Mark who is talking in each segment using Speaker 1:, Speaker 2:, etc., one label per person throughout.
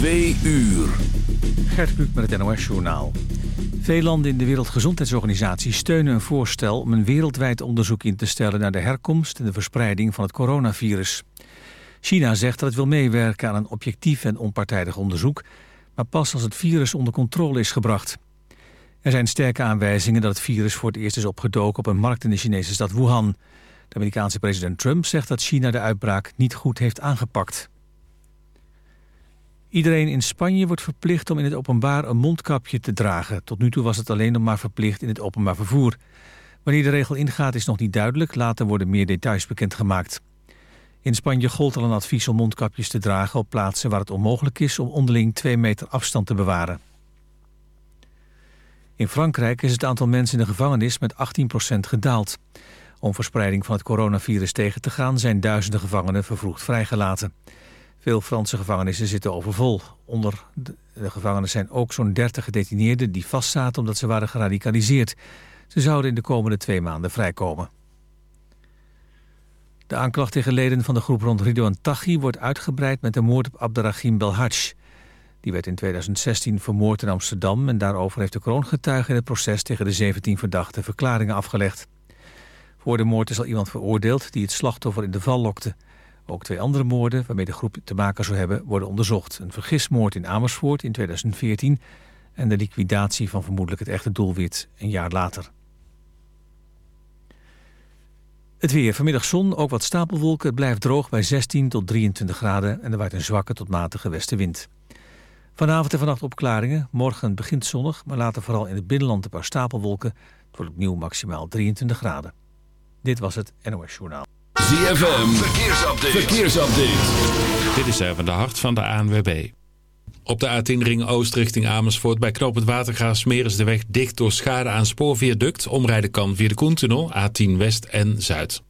Speaker 1: Twee uur.
Speaker 2: Gert Kluk met het NOS-journaal. Veel landen in de Wereldgezondheidsorganisatie steunen een voorstel... om een wereldwijd onderzoek in te stellen naar de herkomst en de verspreiding van het coronavirus. China zegt dat het wil meewerken aan een objectief en onpartijdig onderzoek... maar pas als het virus onder controle is gebracht. Er zijn sterke aanwijzingen dat het virus voor het eerst is opgedoken... op een markt in de Chinese stad Wuhan. De Amerikaanse president Trump zegt dat China de uitbraak niet goed heeft aangepakt. Iedereen in Spanje wordt verplicht om in het openbaar een mondkapje te dragen. Tot nu toe was het alleen nog maar verplicht in het openbaar vervoer. Wanneer de regel ingaat is nog niet duidelijk. Later worden meer details bekendgemaakt. In Spanje gold al een advies om mondkapjes te dragen... op plaatsen waar het onmogelijk is om onderling twee meter afstand te bewaren. In Frankrijk is het aantal mensen in de gevangenis met 18% gedaald. Om verspreiding van het coronavirus tegen te gaan... zijn duizenden gevangenen vervroegd vrijgelaten. Veel Franse gevangenissen zitten overvol. Onder de gevangenen zijn ook zo'n 30 gedetineerden die vastzaten omdat ze waren geradicaliseerd. Ze zouden in de komende twee maanden vrijkomen. De aanklacht tegen leden van de groep rond Ridouan Taghi wordt uitgebreid met de moord op Abderrahim Belhadj. Die werd in 2016 vermoord in Amsterdam en daarover heeft de kroongetuige in het proces tegen de 17 verdachten verklaringen afgelegd. Voor de moord is al iemand veroordeeld die het slachtoffer in de val lokte. Ook twee andere moorden waarmee de groep te maken zou hebben worden onderzocht. Een vergismoord in Amersfoort in 2014 en de liquidatie van vermoedelijk het echte doelwit een jaar later. Het weer. Vanmiddag zon, ook wat stapelwolken. Het blijft droog bij 16 tot 23 graden en er waait een zwakke tot matige westenwind. Vanavond en vannacht opklaringen. Morgen begint zonnig, maar later vooral in het binnenland een paar stapelwolken. Het wordt opnieuw maximaal 23 graden. Dit was het NOS Journaal.
Speaker 1: ZFM, verkeersupdate. verkeersupdate.
Speaker 3: Dit is even de hart van de ANWB. Op de A10 ring Oost richting Amersfoort bij Knoop het Watergraafsmeer is de weg dicht door schade aan spoorviaduct. Omrijden kan via de Koentunnel, A10 West en Zuid.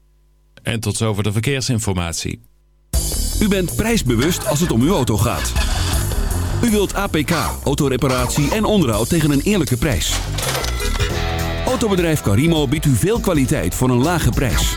Speaker 3: En tot zover de verkeersinformatie.
Speaker 1: U bent prijsbewust als het om uw auto gaat. U wilt APK, autoreparatie en onderhoud tegen een eerlijke prijs. Autobedrijf Carimo biedt u veel kwaliteit voor een lage prijs.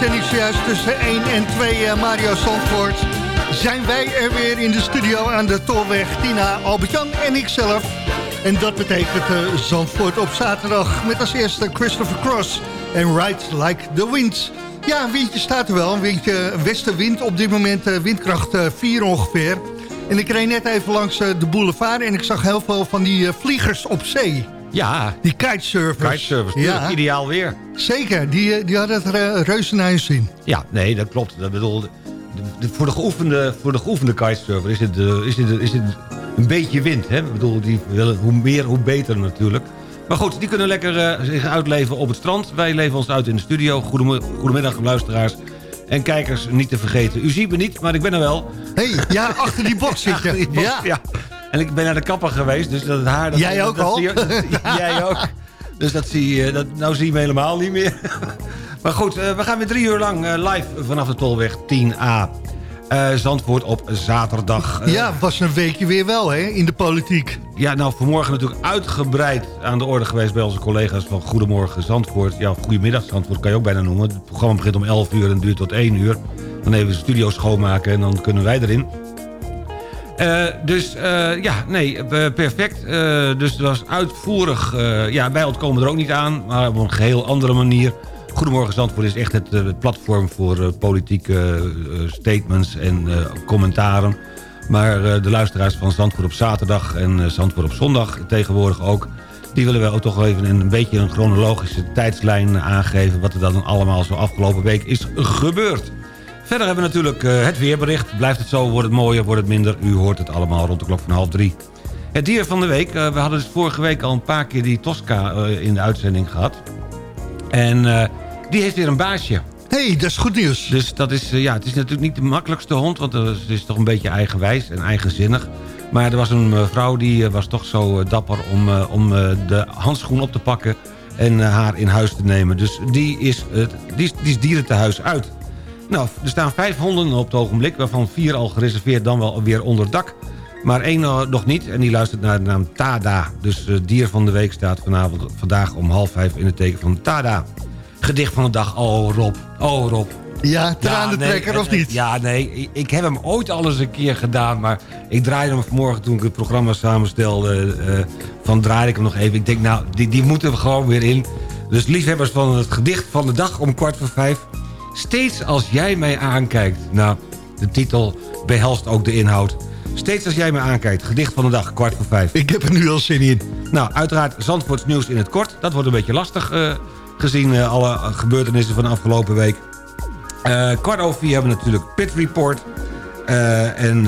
Speaker 4: Uitzending zojuist tussen 1 en 2 uh, Mario Zandvoort... zijn wij er weer in de studio aan de Tolweg. Tina, Albert-Jan en ikzelf. En dat betekent uh, Zandvoort op zaterdag met als eerste Christopher Cross en Ride Like the Wind. Ja, een windje staat er wel. Een windje westenwind op dit moment, windkracht 4 ongeveer. En ik reed net even langs de boulevard en ik zag heel veel van die vliegers op zee.
Speaker 5: Ja.
Speaker 4: Die kitesurfers.
Speaker 5: Kitesurfers, ja. ideaal weer.
Speaker 4: Zeker, die, die hadden het uh, reuze naar zin.
Speaker 5: Ja, nee, dat klopt. Dat bedoel, voor, de geoefende, voor de geoefende kitesurfer is het, uh, is, het, is het een beetje wind. Hè? Ik bedoel, die willen, hoe meer, hoe beter natuurlijk. Maar goed, die kunnen lekker uh, zich uitleven op het strand. Wij leven ons uit in de studio. Goedemiddag, luisteraars. En kijkers, niet te vergeten. U ziet me niet, maar ik ben er wel.
Speaker 4: hey, ja, achter die box zit je.
Speaker 5: ja. ja. En ik ben naar de kapper geweest, dus dat het haar... Dat,
Speaker 4: jij ook
Speaker 5: dat,
Speaker 4: al?
Speaker 5: Jij ook. Dus dat zie je, dat, nou zie je me helemaal niet meer. maar goed, uh, we gaan weer drie uur lang uh, live vanaf de Tolweg 10A. Uh, Zandvoort op zaterdag.
Speaker 4: ja, was een weekje weer wel, hè, in de politiek.
Speaker 5: Ja, nou, vanmorgen natuurlijk uitgebreid aan de orde geweest... bij onze collega's van Goedemorgen Zandvoort. Ja, Goedemiddag Zandvoort kan je ook bijna noemen. Het programma begint om 11 uur en duurt tot 1 uur. Dan even de studio schoonmaken en dan kunnen wij erin. Uh, dus uh, ja, nee, perfect. Uh, dus het was uitvoerig. ja, wij ontkomen er ook niet aan, maar op een geheel andere manier. Goedemorgen Zandvoort is echt het, platform voor politieke statements en commentaren. Maar de luisteraars van Zandvoort op zaterdag en Zandvoort op zondag tegenwoordig ook... die willen we ook toch even een beetje een chronologische tijdslijn aangeven... wat er dan allemaal zo afgelopen week is gebeurd. Verder hebben we natuurlijk uh, het weerbericht. Blijft het zo, wordt het mooier, wordt het minder. U hoort het allemaal rond de klok van half drie. Het dier van de week. Uh, we hadden dus vorige week al een paar keer die Tosca uh, in de uitzending gehad. En die heeft weer een baasje.
Speaker 4: hey, dat is goed nieuws.
Speaker 5: Dus dat is, ja, het is natuurlijk niet de makkelijkste hond... want het is toch een beetje eigenwijs en eigenzinnig. Maar er was een mevrouw die was toch zo dapper om, om de handschoen op te pakken... en haar in huis te nemen. Dus die is, die is, die is dierentehuis uit... Nou, er staan vijf honden op het ogenblik... waarvan vier al gereserveerd dan wel weer onder dak. Maar één nog niet en die luistert naar de naam Tada. Dus uh, dier van de week staat vanavond, vandaag om half vijf in het teken van Tada. Gedicht van de dag, oh Rob, oh Rob.
Speaker 4: Ja, tranentrekker ja, nee, of niet?
Speaker 5: Ja, nee, ik heb hem ooit al eens een keer gedaan... maar ik draaide hem vanmorgen toen ik het programma samenstelde... Uh, van draaide ik hem nog even. Ik denk, nou, die, die moeten we gewoon weer in. Dus liefhebbers van het gedicht van de dag om kwart voor vijf... Steeds als jij mij aankijkt... Nou, de titel behelst ook de inhoud. Steeds als jij mij aankijkt. Gedicht van de dag, kwart voor vijf.
Speaker 4: Ik heb er nu al zin in.
Speaker 5: Nou, uiteraard Zandvoorts nieuws in het kort. Dat wordt een beetje lastig uh, gezien uh, alle gebeurtenissen van de afgelopen week. Uh, kwart over vier hebben we natuurlijk Pit Report. en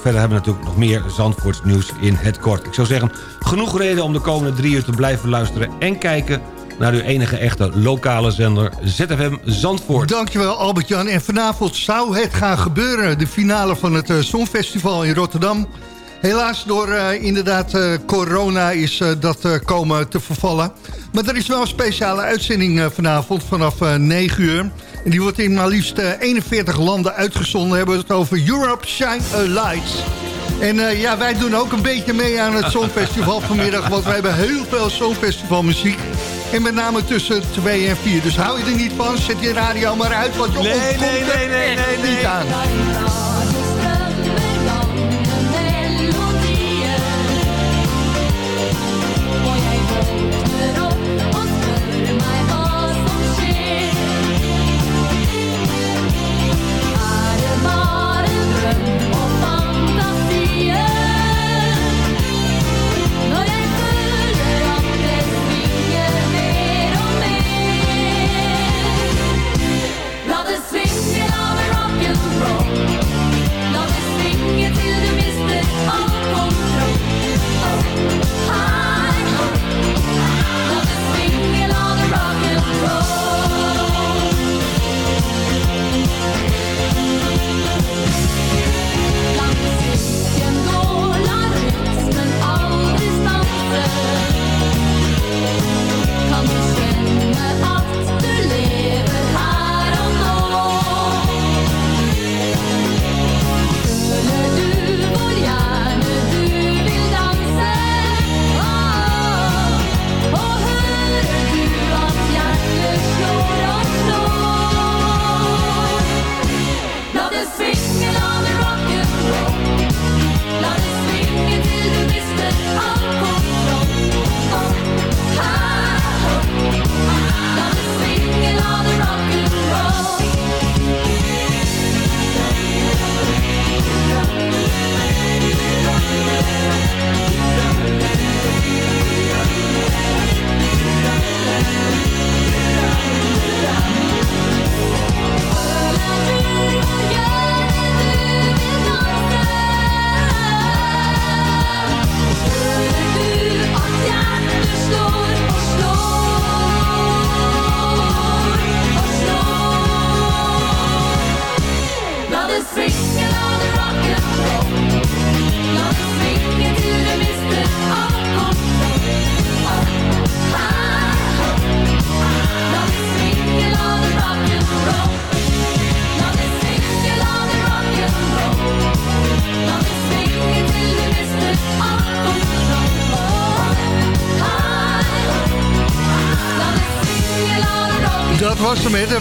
Speaker 5: verder hebben we natuurlijk nog meer Zandvoorts nieuws in het kort. Ik zou zeggen, genoeg reden om de komende drie uur te blijven luisteren en kijken naar uw enige echte lokale zender ZFM Zandvoort.
Speaker 4: Dankjewel Albert-Jan. En vanavond zou het gaan gebeuren. De finale van het uh, Songfestival in Rotterdam. Helaas door uh, inderdaad uh, corona is dat komen te vervallen. Maar er is wel een speciale uitzending vanavond vanaf 9 uur. En die wordt in maar liefst 41 landen uitgezonden. We hebben het over Europe Shine a Light. En ja, wij doen ook een beetje mee aan het Songfestival vanmiddag. Want wij hebben heel veel Songfestival muziek. En met name tussen 2 en 4. Dus hou je er niet van, zet je radio maar uit. Want je
Speaker 5: nee, nee, nee, nee, nee, nee,
Speaker 4: niet aan.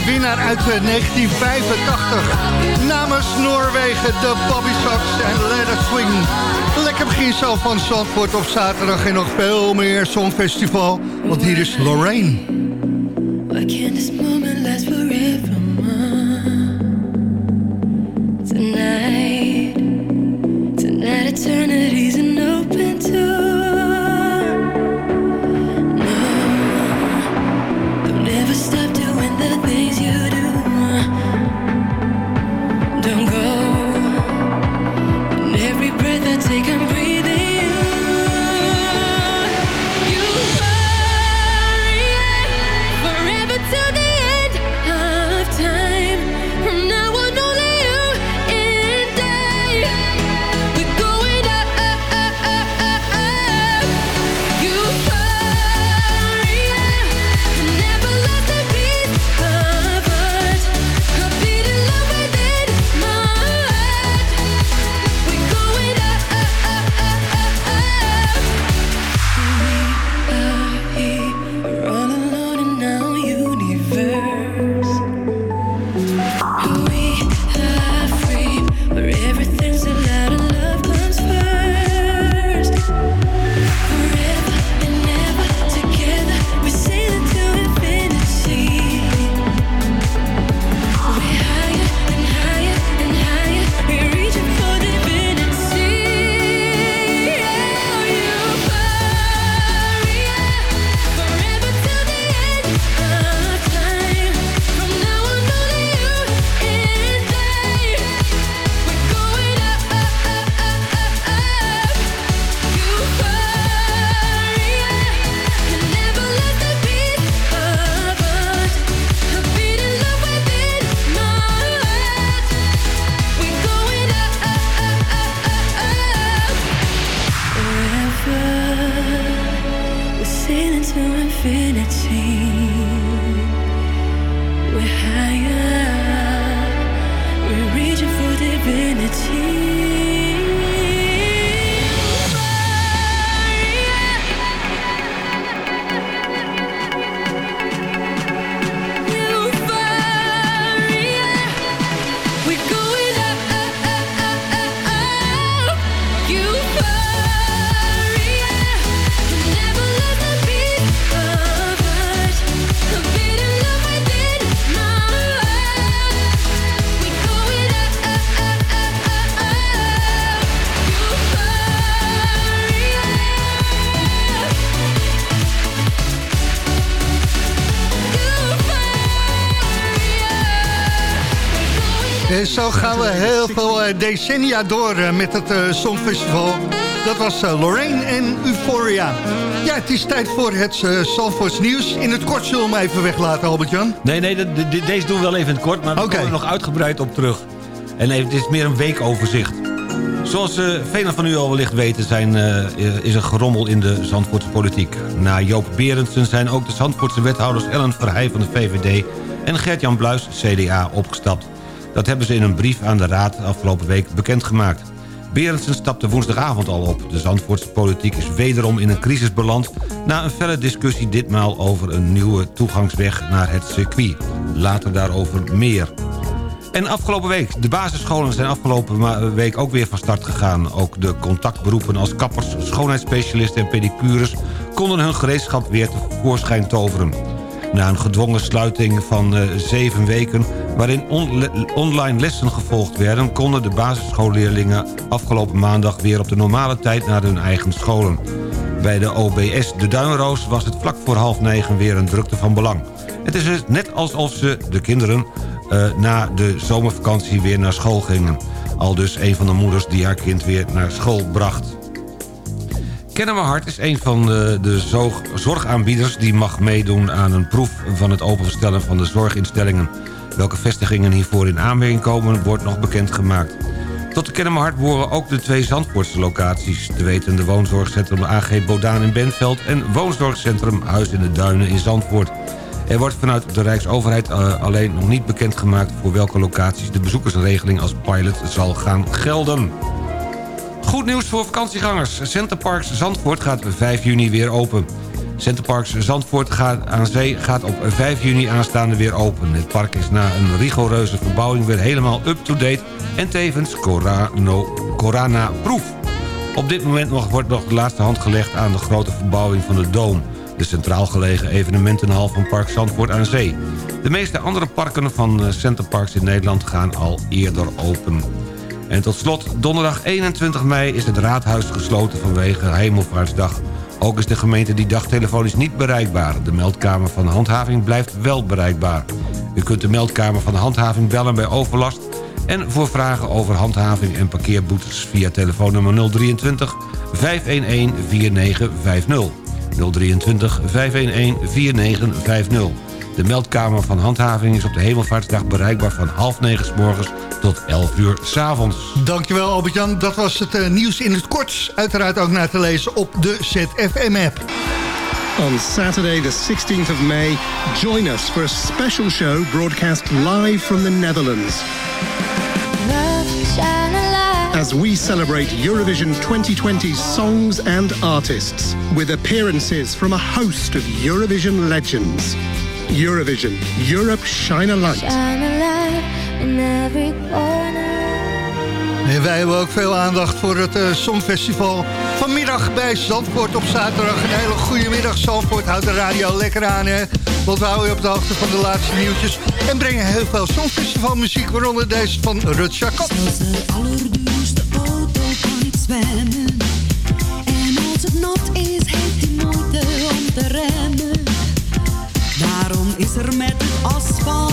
Speaker 6: Winnaar uit eh, 1985. Namens Noorwegen, de Bobby Sox en It Swing. Lekker begin van Zandvoort op zaterdag en nog veel meer Songfestival. Want hier is Lorraine.
Speaker 4: Higher, we're reaching for divinity.
Speaker 6: Zo gaan we heel veel eh, decennia door eh, met het eh, Songfestival. Dat was Lorraine en Euphoria. Ja, het is tijd voor het uh, Zandvoorts nieuws. In het kort zullen we hem even weglaten, Albert-Jan.
Speaker 5: Nee, nee, de- de- deze doen we wel even in het kort, maar daar komen we nog uitgebreid op terug. En even, het is meer een weekoverzicht. Zoals eh, velen van u al wellicht weten zijn, is er gerommel in de Zandvoortse politiek. Na Joop Berendsen zijn ook de Zandvoortse wethouders Ellen Verheij van de VVD... en Gert-Jan Bluis, CDA, opgestapt. Dat hebben ze in een brief aan de Raad afgelopen week bekendgemaakt. Berendsen stapte woensdagavond al op. De Zandvoortse politiek is wederom in een crisis beland... na een felle discussie ditmaal over een nieuwe toegangsweg naar het circuit. Later daarover meer. En afgelopen week, de basisscholen zijn afgelopen week ook weer van start gegaan. Ook de contactberoepen als kappers, schoonheidsspecialisten en pedicures... konden hun gereedschap weer tevoorschijn toveren. Na een gedwongen sluiting van eh, zeven weken... waarin online lessen gevolgd werden... konden de basisschoolleerlingen afgelopen maandag... weer op de normale tijd naar hun eigen scholen. Bij de OBS De Duinroos was het vlak voor half negen weer een drukte van belang. Het is dus net alsof ze, de kinderen, eh, na de zomervakantie weer naar school gingen. Al dus een van de moeders die haar kind weer naar school bracht. Kennemerhart is een van de, de zorg- zorgaanbieders... die mag meedoen aan een proef van het openstellen van de zorginstellingen. Welke vestigingen hiervoor in aanmerking komen, wordt nog bekendgemaakt. Tot de Kennemerhart behoren ook de twee Zandvoortse locaties. Te weten de woonzorgcentrum AG Bodaan in Benveld... en woonzorgcentrum Huis in de Duinen in Zandvoort. Er wordt vanuit de Rijksoverheid eh, alleen nog niet bekendgemaakt... voor welke locaties de bezoekersregeling als pilot zal gaan gelden. Goed nieuws voor vakantiegangers. Centerparks Zandvoort gaat 5 juni weer open. Centerparks Zandvoort gaat aan zee gaat op 5 juni aanstaande weer open. Het park is na een rigoureuze verbouwing weer helemaal up-to-date... en tevens corona-proof. Op dit moment wordt nog de laatste hand gelegd aan de grote verbouwing van de Doom... de centraal gelegen evenementenhal van Park Zandvoort aan Zee. De meeste andere parken van eh, Centerparks in Nederland gaan al eerder open. En tot slot, donderdag 21 mei is het raadhuis gesloten vanwege Hemelvaartsdag. Ook is de gemeente die dag telefonisch niet bereikbaar. De meldkamer van handhaving blijft wel bereikbaar. U kunt de meldkamer van handhaving bellen bij overlast... en voor vragen over handhaving en parkeerboetes via telefoonnummer 023 511 4950. 023 511 4950. De meldkamer van handhaving is op de Hemelvaartsdag bereikbaar van half negen 's morgens tot 11 uur 's avonds.
Speaker 4: Dankjewel Albert-Jan. Dat was het eh, nieuws in het kort. Uiteraard ook naar te lezen op de ZFM-app.
Speaker 7: On Saturday, the 16th of May, join us for a special show broadcast live from the Netherlands. As we celebrate Eurovision 2020 songs and artists with appearances from a host of Eurovision legends. Eurovision, Europe Shine a Light.
Speaker 4: En wij hebben ook veel aandacht voor het eh, Songfestival. Vanmiddag bij Zandvoort op zaterdag. Een hele goede middag Zandvoort. Houd de radio lekker aan, hè. Want we houden je op de hoogte van de laatste nieuwtjes. En brengen heel veel Songfestival muziek, waaronder deze van Rut Jacot.
Speaker 8: allerduurste auto kan niet zwemmen. Is er met asfalt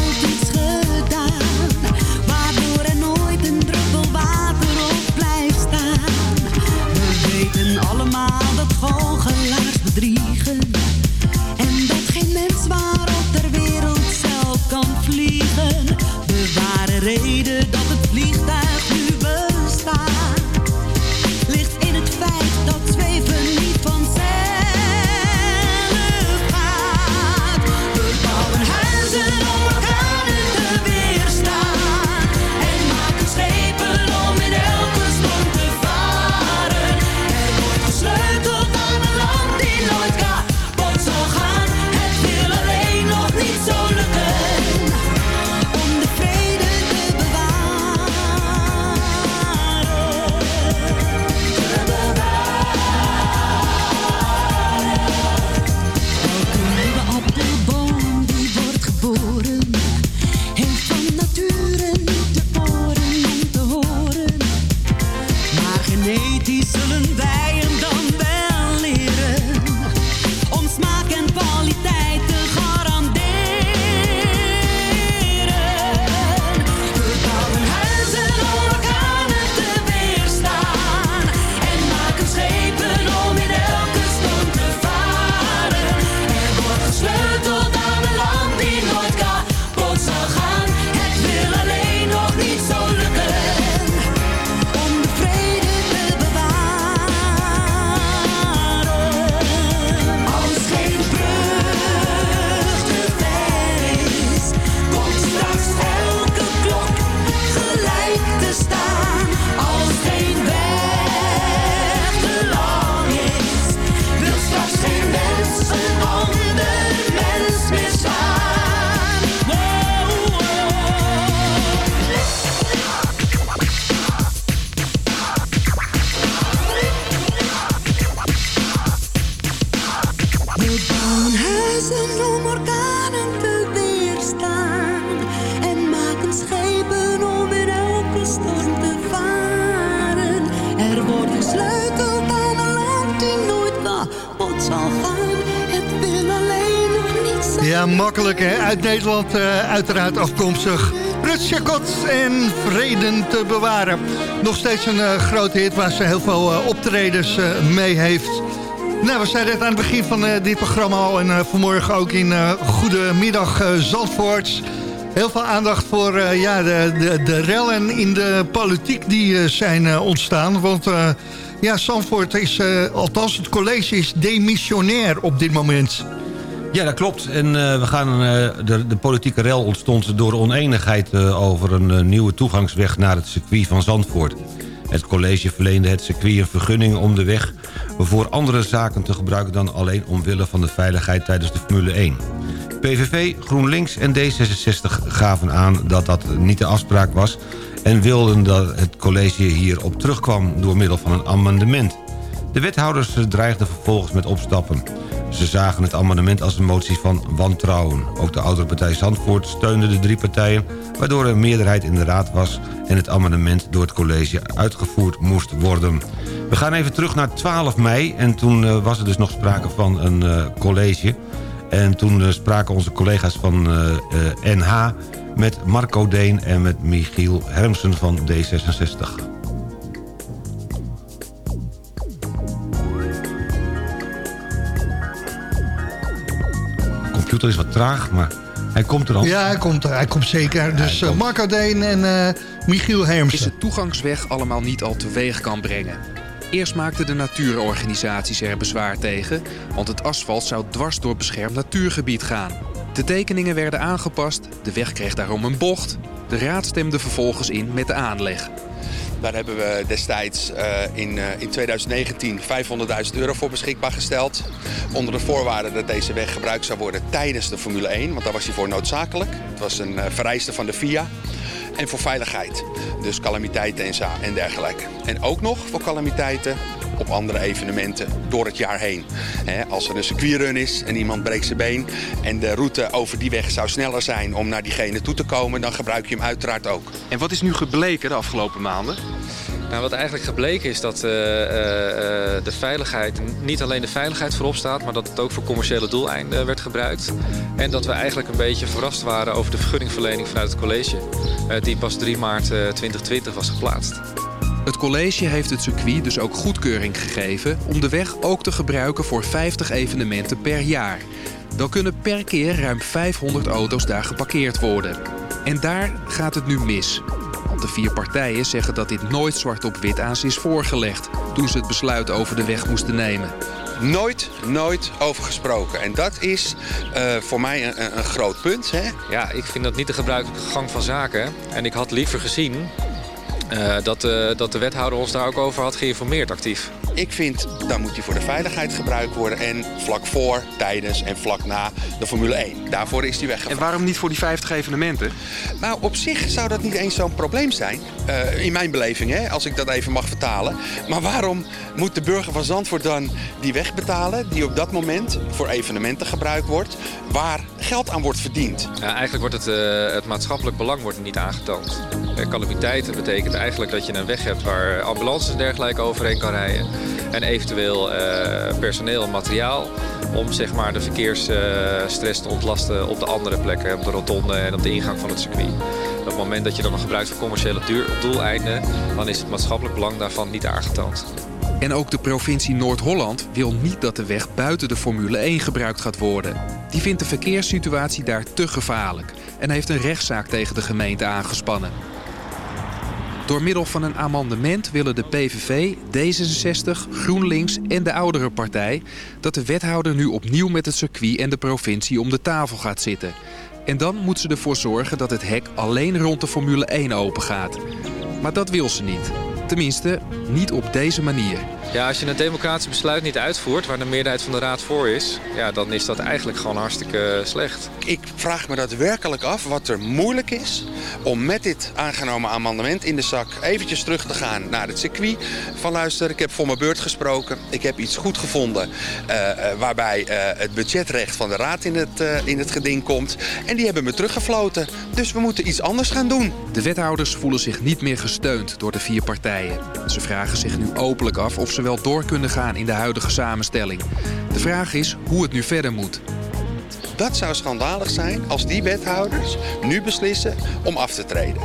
Speaker 4: Eh, uiteraard afkomstig. Rut en vreden te bewaren. Nog steeds een eh, grote hit waar ze heel veel eh, optredens mee heeft. Nou, we zeiden het aan het begin van dit programma al... en vanmorgen ook in Goedemiddag Zandvoort. Heel veel aandacht voor ja, de, de, de rellen in de politiek die zijn ontstaan. Want ja, Zandvoort is, althans het college is demissionair op dit moment.
Speaker 5: Ja, dat klopt. En eh, we gaan, eh, de, de politieke rel ontstond door oneenigheid eh, over een nieuwe toegangsweg naar het circuit van Zandvoort. Het college verleende het circuit een vergunning om de weg voor andere zaken te gebruiken dan alleen omwille van de veiligheid tijdens de Formule 1. PVV, GroenLinks en D66 gaven aan dat dat niet de afspraak was... en wilden dat het college hierop terugkwam door middel van een amendement. De wethouders dreigden vervolgens met opstappen. Ze zagen het amendement als een motie van wantrouwen. Ook de oudere partij Zandvoort steunde de drie partijen... waardoor er een meerderheid in de raad was... en het amendement door het college uitgevoerd moest worden. We gaan even terug naar 12 mei... en toen eh, was er dus nog sprake van een eh, college... En toen eh, spraken onze collega's van NH met Marco Deen en met Michiel Hermsen van D66. Computer is wat traag, maar hij komt er al.
Speaker 4: Ja, hij komt, er, hij komt zeker. Dus eh, Marco Deen en eh, Michiel
Speaker 9: is
Speaker 4: Hermsen.
Speaker 9: de toegangsweg allemaal niet al teweeg kan brengen. Eerst maakten de natuurorganisaties er bezwaar tegen, want het asfalt zou dwars door beschermd natuurgebied gaan. De tekeningen werden aangepast, de weg kreeg daarom een bocht. De raad stemde vervolgens in met de aanleg.
Speaker 10: Daar hebben we destijds eh, in, eh, in 2019 500.000 euro voor beschikbaar gesteld. Onder de voorwaarde dat deze weg gebruikt zou worden tijdens de Formule 1. Want daar was hij voor noodzakelijk. Het was een eh, vereiste van de FIA. En voor veiligheid. Dus calamiteiten en, en dergelijke. En ook nog voor calamiteiten op andere evenementen door het jaar heen. Hè, als er een circuitrun is en iemand breekt zijn been... en de route over die weg zou sneller zijn om naar diegene toe te komen... dan gebruik je hem uiteraard ook.
Speaker 9: En wat is nu gebleken de afgelopen maanden?
Speaker 11: Nou, wat eigenlijk gebleken is dat eh, eh, eh, de veiligheid, niet alleen de veiligheid voorop staat, maar dat het ook voor commerciële doeleinden werd gebruikt. En dat we eigenlijk een beetje verrast waren over de vergunningverlening vanuit het college, eh, die pas 3 maart eh, 2020 was geplaatst.
Speaker 9: Het college heeft het circuit dus ook goedkeuring gegeven om de weg ook te gebruiken voor 50 evenementen per jaar. Dan kunnen per keer ruim 500 auto's daar geparkeerd worden. En daar gaat het nu mis. Want de vier partijen zeggen dat dit nooit zwart op wit aan ze is voorgelegd toen ze het besluit over de weg moesten nemen.
Speaker 10: Nooit, nooit over gesproken. En dat is eh, voor mij een, een- groot punt. Hè?
Speaker 11: Ja, ik vind dat niet de gebruikelijke gang van zaken. En ik had liever gezien dat, eh, dat de wethouder ons daar ook over had geïnformeerd actief.
Speaker 10: Ik vind, dan moet hij voor de veiligheid gebruikt worden. En vlak voor, tijdens en vlak na de Formule 1. Daarvoor is die weggevraagd.
Speaker 9: En waarom niet voor die 50 evenementen?
Speaker 10: Nou, op zich zou dat niet eens zo'n probleem zijn. Eh, in mijn beleving, hè, als ik dat even mag vertalen. Maar waarom moet de burger van Zandvoort dan die weg betalen... die op dat moment voor evenementen gebruikt wordt... waar geld aan wordt verdiend?
Speaker 11: Ja, eigenlijk wordt het, eh, het maatschappelijk belang wordt niet aangetoond. Eh, calamiteiten betekent eigenlijk dat je een weg hebt waar ambulances en dergelijke overheen kan rijden. En eventueel eh, personeel en materiaal om zeg maar, de verkeersstress te ontlasten op de andere plekken. Op de rotonde en op de ingang van het circuit. Op het moment dat je dan nog gebruikt voor commerciële doeleinden, dan is het maatschappelijk belang daarvan niet aangetoond.
Speaker 9: En ook de provincie Noord-Holland wil niet dat de weg buiten de Formule 1 gebruikt gaat worden. Die vindt de verkeerssituatie daar te gevaarlijk en heeft een rechtszaak tegen de gemeente aangespannen. Door middel van een amendement willen de PVV, D66, GroenLinks en de oudere partij dat de wethouder nu opnieuw met het circuit en de provincie om de tafel gaat zitten. En dan moet ze ervoor zorgen dat het hek alleen rond de Formule 1 open gaat. Maar dat wil ze niet. Tenminste, niet op deze manier.
Speaker 11: Ja, als je een democratisch besluit niet uitvoert waar de meerderheid van de raad voor is, ja, dan is dat eigenlijk gewoon hartstikke slecht.
Speaker 10: Ik vraag me dat werkelijk af wat er moeilijk is om met dit aangenomen amendement in de zak eventjes terug te gaan naar het circuit. Van luister, ik heb voor mijn beurt gesproken. Ik heb iets goed gevonden eh, eh, waarbij eh, het budgetrecht van de raad in het, eh, in het geding komt. En die hebben me teruggefloten. Dus we moeten iets anders gaan doen.
Speaker 9: De wethouders voelen zich niet meer gesteund door de vier partijen. Ze vragen zich nu openlijk af of ze wel door kunnen gaan in de huidige samenstelling. De vraag is hoe het nu verder moet.
Speaker 10: Dat zou schandalig zijn als die wethouders nu beslissen om af te treden.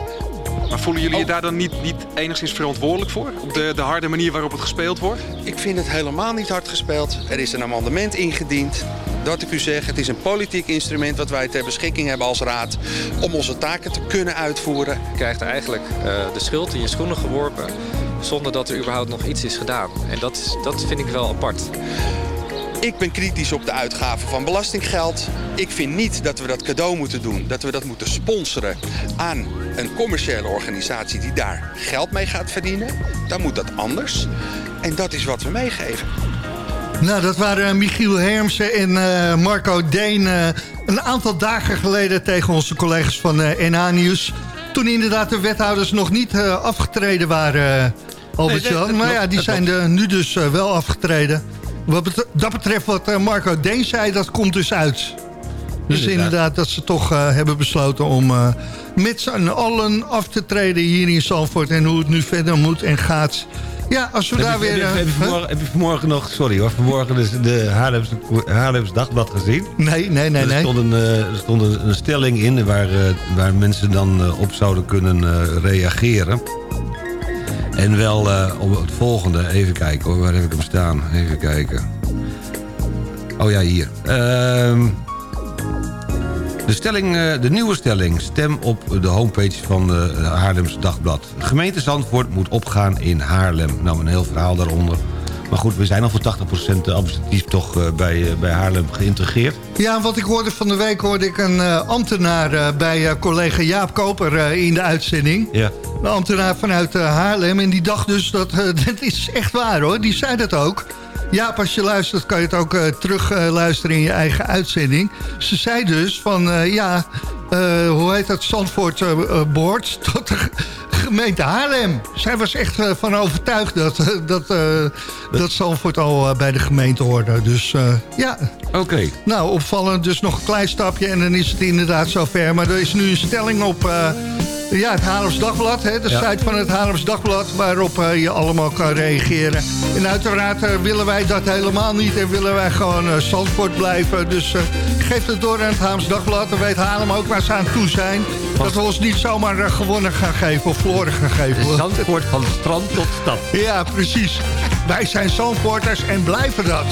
Speaker 9: Maar voelen jullie je daar dan niet, niet enigszins verantwoordelijk voor? Op de, de harde manier waarop het gespeeld wordt?
Speaker 10: Ik vind het helemaal niet hard gespeeld. Er is een amendement ingediend. Dat ik u zeg, het is een politiek instrument wat wij ter beschikking hebben als raad om onze taken te kunnen uitvoeren.
Speaker 11: Je krijgt eigenlijk eh, de schuld in je schoenen geworpen zonder dat er überhaupt nog iets is gedaan. En dat, is- dat vind ik wel apart.
Speaker 10: Ik ben kritisch op de uitgaven van belastinggeld. Ik vind niet dat we dat cadeau moeten doen, dat we dat moeten sponsoren aan een commerciële organisatie die daar geld mee gaat verdienen. Dan moet dat anders. En dat is wat we meegeven.
Speaker 4: Nou, dat waren Michiel Hermsen en eh, Marco Deen... eh, een aantal dagen geleden tegen onze collega's van eh NH Nieuws. Toen inderdaad de wethouders nog niet eh, afgetreden waren, eh, Albert-Jan. Maar ja, die zijn er nu dus eh, wel afgetreden. Wat bet- dat betreft wat eh, Marco Deen zei, dat komt dus uit. Dus
Speaker 5: Inderdaad.
Speaker 4: inderdaad, dat ze toch eh, hebben besloten om met z'n allen af te treden hier in Zandvoort. En hoe het nu verder moet en gaat. Ja, als we
Speaker 5: Heb
Speaker 4: daar
Speaker 5: je,
Speaker 4: weer...
Speaker 5: heb, je, heb, je vanmorgen, heb je vanmorgen nog, sorry hoor, vanmorgen dus de Haarlems Dagblad gezien?
Speaker 4: Nee, nee, nee,
Speaker 5: er
Speaker 4: nee.
Speaker 5: Stond een, er stond een, een stelling in waar, waar mensen dan op zouden kunnen reageren. En wel eh, op het volgende, even kijken hoor, waar heb ik hem staan? Even kijken. Oh ja, hier. Ehm, de, stelling, eh, de nieuwe stelling, stem op de homepage van de Haarlems Dagblad. Gemeente Zandvoort moet opgaan in Haarlem. Nou, een heel verhaal daaronder. Maar goed, we zijn al voor 80% administratief toch eh, bij, eh, bij Haarlem geïntegreerd.
Speaker 4: Ja, wat ik hoorde van de week hoorde ik een eh, ambtenaar eh, bij eh, collega Jaap Koper eh, in de uitzending.
Speaker 5: Ja.
Speaker 4: Een ambtenaar vanuit eh, Haarlem. En die dacht dus dat, eh, dat is echt waar hoor. Die zei dat ook. Jaap, als je luistert kan je het ook terug luisteren in je eigen uitzending. Ze zei dus van eh, ja, eh, hoe heet dat, Zandvoort eh, eh, Board tot de gemeente Haarlem. Zij was echt eh, van overtuigd dat, eh, dat, eh, dat Zandvoort al bij de gemeente hoorde. Dus ja.
Speaker 5: Oké.
Speaker 4: Nou, opvallend. Dus nog een klein stapje en dan is het inderdaad zover. Maar er is nu een stelling op ja, het Haarlems Dagblad. Hè, de
Speaker 5: Ja.
Speaker 4: site van het Haarlems Dagblad waarop eh, je allemaal kan reageren. En uiteraard eh, willen wij dat helemaal niet en willen wij gewoon eh Zandvoort blijven. Dus geef het door aan het Haarlems Dagblad. Dan weet Haarlem ook waar ze aan toe zijn. Dat we ons niet zomaar gewonnen gaan geven of verloren gaan geven.
Speaker 5: Zandvoort van strand tot stad.
Speaker 4: Ja, precies. Wij zijn Zandvoorters en blijven dat.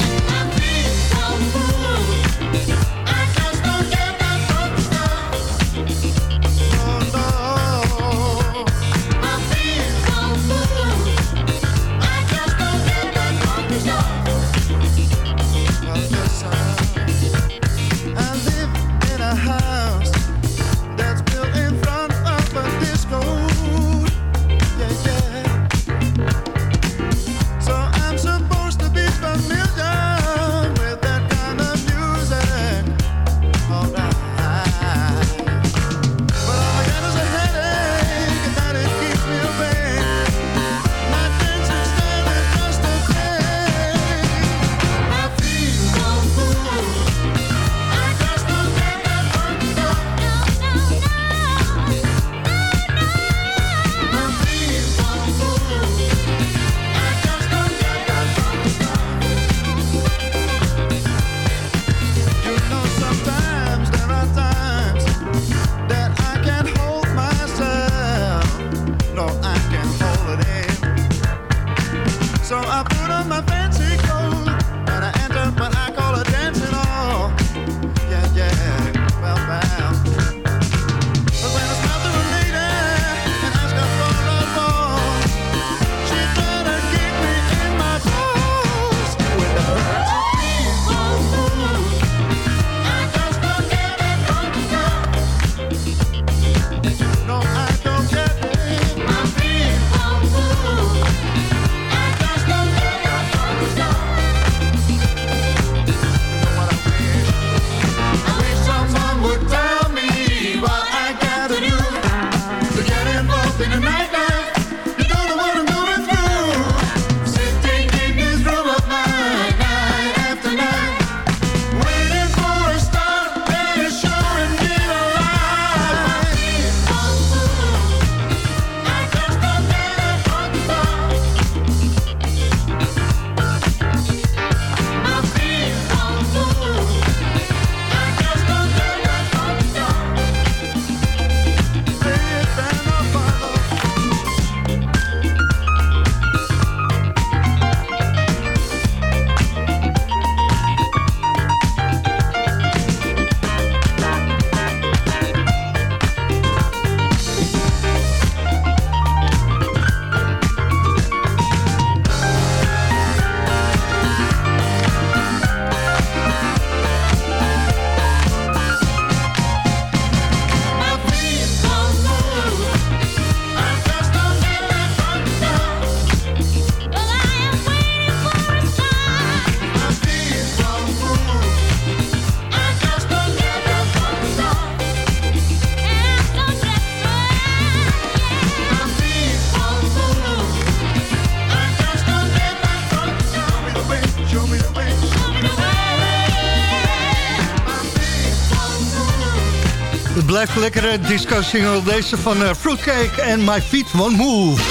Speaker 4: Blijft lekkere disco-single. Deze van eh, Fruitcake en My Feet Won't Move.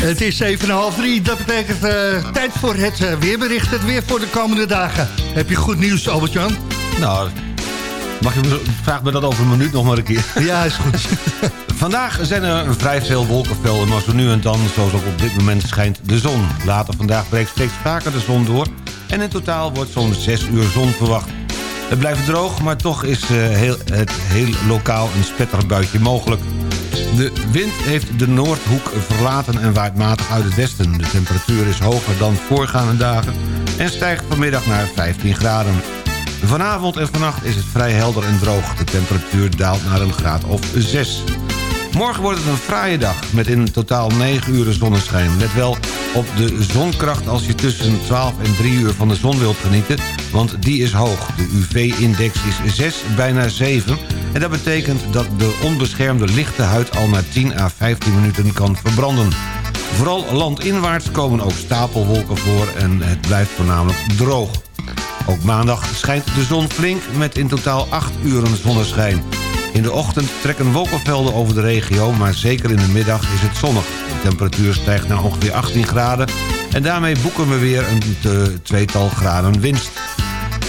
Speaker 4: Het is 7,5 drie. Dat betekent eh, tijd voor het eh, weerbericht. Het weer voor de komende dagen. Heb je goed nieuws, Albert-Jan?
Speaker 5: Nou, mag je vraag me dat over een minuut nog maar een keer.
Speaker 4: Ja, is goed.
Speaker 5: vandaag zijn er vrij veel wolkenvelden, maar zo nu en dan, zoals ook op dit moment, schijnt de zon. Later vandaag breekt steeds vaker de zon door en in totaal wordt zo'n 6 uur zon verwacht. Het blijft droog, maar toch is eh, heel, het heel lokaal een spetterbuitje mogelijk. De wind heeft de Noordhoek verlaten en waait matig uit het westen. De temperatuur is hoger dan voorgaande dagen en stijgt vanmiddag naar 15 graden. Vanavond en vannacht is het vrij helder en droog. De temperatuur daalt naar een graad of 6. Morgen wordt het een fraaie dag met in totaal 9 uur zonneschijn. Let wel op de zonkracht als je tussen 12 en 3 uur van de zon wilt genieten... want die is hoog. De UV-index is 6, bijna 7... en dat betekent dat de onbeschermde lichte huid al na 10 à 15 minuten kan verbranden. Vooral landinwaarts komen ook stapelwolken voor en het blijft voornamelijk droog. Ook maandag schijnt de zon flink met in totaal 8 uren zonneschijn. In de ochtend trekken wolkenvelden over de regio, maar zeker in de middag is het zonnig. De temperatuur stijgt naar ongeveer 18 graden en daarmee boeken we weer een tweetal graden winst.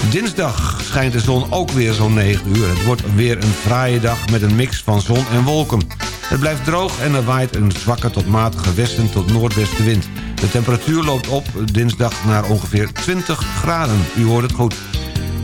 Speaker 5: Dinsdag schijnt de zon ook weer zo'n 9 uur. Het wordt weer een fraaie dag met een mix van zon en wolken. Het blijft droog en er waait een zwakke tot matige westen tot noordwestenwind. De temperatuur loopt op dinsdag naar ongeveer 20 graden. U hoort het goed.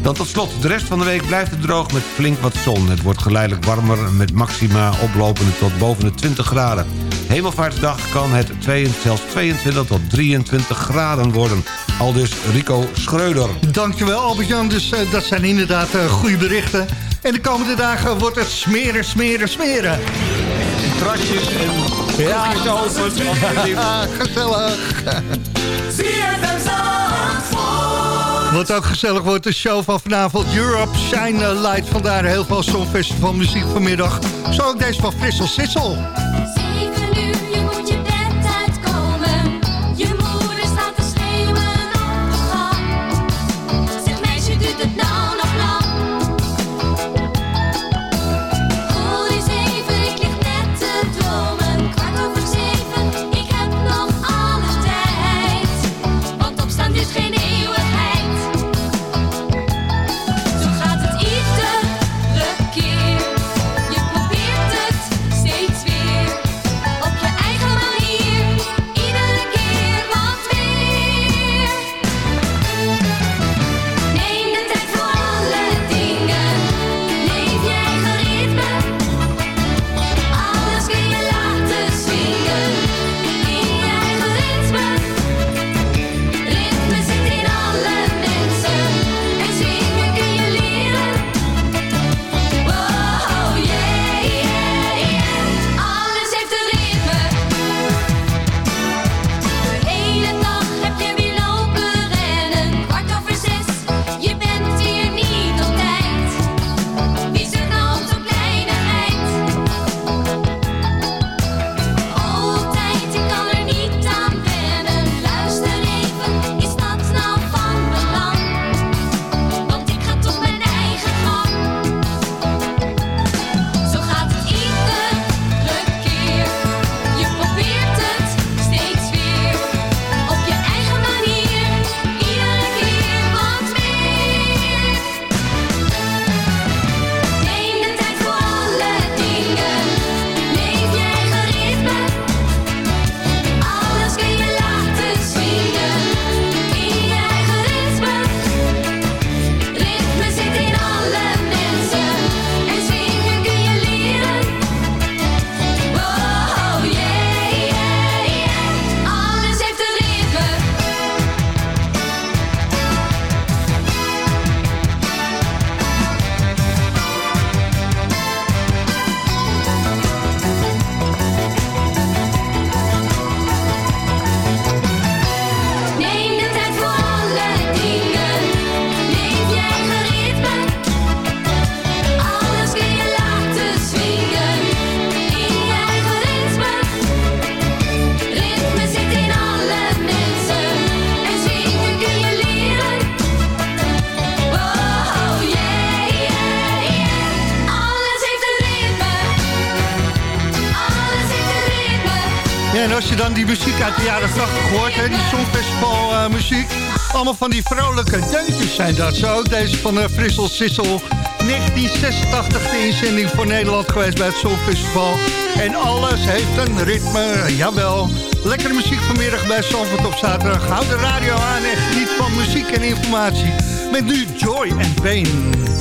Speaker 5: Dan tot slot, de rest van de week blijft het droog met flink wat zon. Het wordt geleidelijk warmer met maxima oplopende tot boven de 20 graden. Hemelvaartsdag kan het 22, zelfs 22 tot 23 graden worden. Aldus Rico Schreuder.
Speaker 4: Dankjewel Albert-Jan, dus eh, dat zijn inderdaad eh, goede berichten. En de komende dagen wordt het smeren, smeren, smeren.
Speaker 5: Trasjes en
Speaker 4: Ja,
Speaker 5: koekjes open.
Speaker 4: gezellig. Wat ook gezellig wordt, de show van vanavond Europe Shine Light. Vandaar heel veel Songfestival muziek vanmiddag. Zo ook deze van Frissel Sissel.
Speaker 6: Uit de jaren 80 hoort, hè, die Songfestival muziek. Allemaal van die vrolijke deuntjes zijn dat. Zo deze van uh, Frissel Sissel. 1986 de inzending voor Nederland geweest bij het Songfestival. En alles heeft een ritme, jawel. Lekkere muziek vanmiddag bij Zandvoort op zaterdag. Houd de radio aan en geniet van muziek en informatie. Met nu Joy and Pain.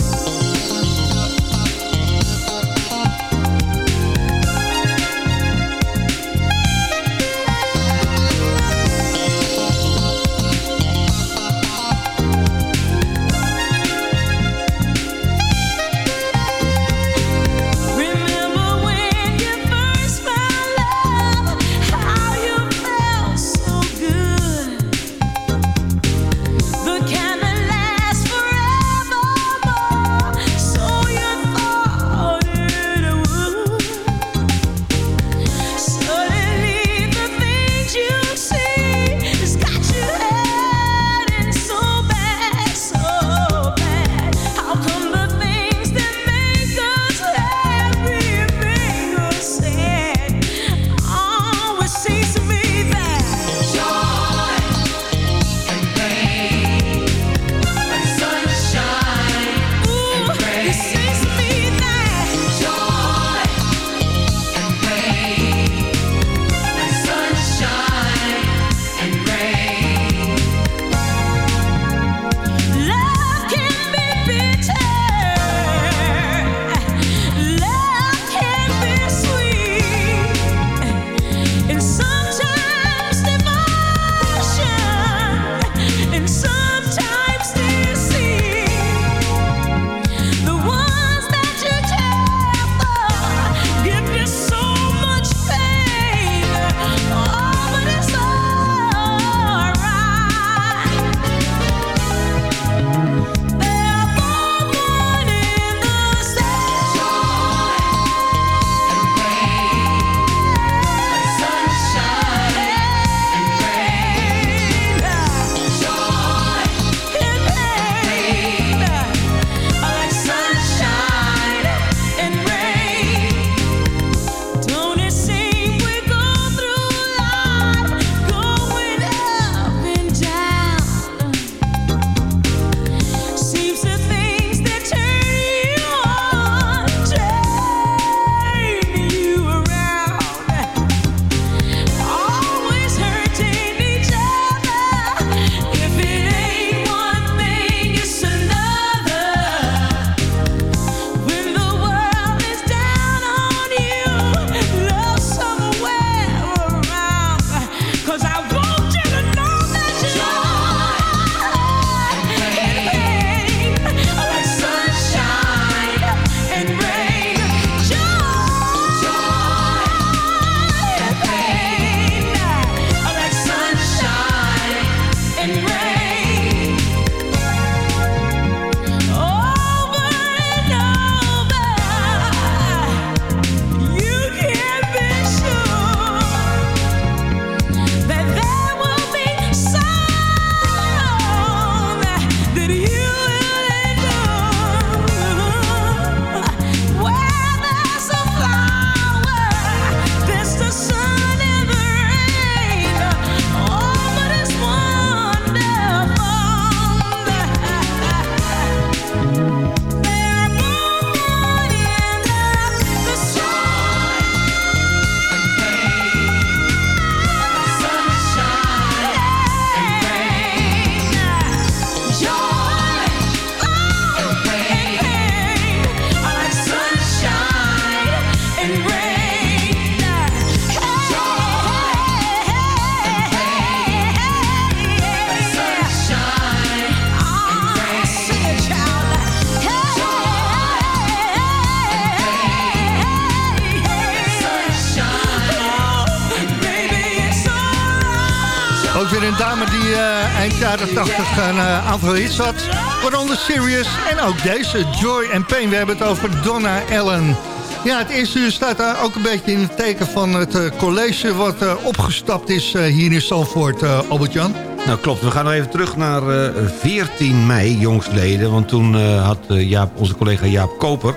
Speaker 6: Had. Waaronder Sirius en ook deze, Joy and Pain. We hebben het over Donna Ellen. Ja, het eerste uur staat daar ook een beetje in het teken van het eh, college... wat eh, opgestapt is eh, hier in Zandvoort, Albert-Jan.
Speaker 5: Nou klopt, we gaan nog even terug naar eh, 14 mei, jongstleden. Want toen had Jaap, onze collega Jaap Koper...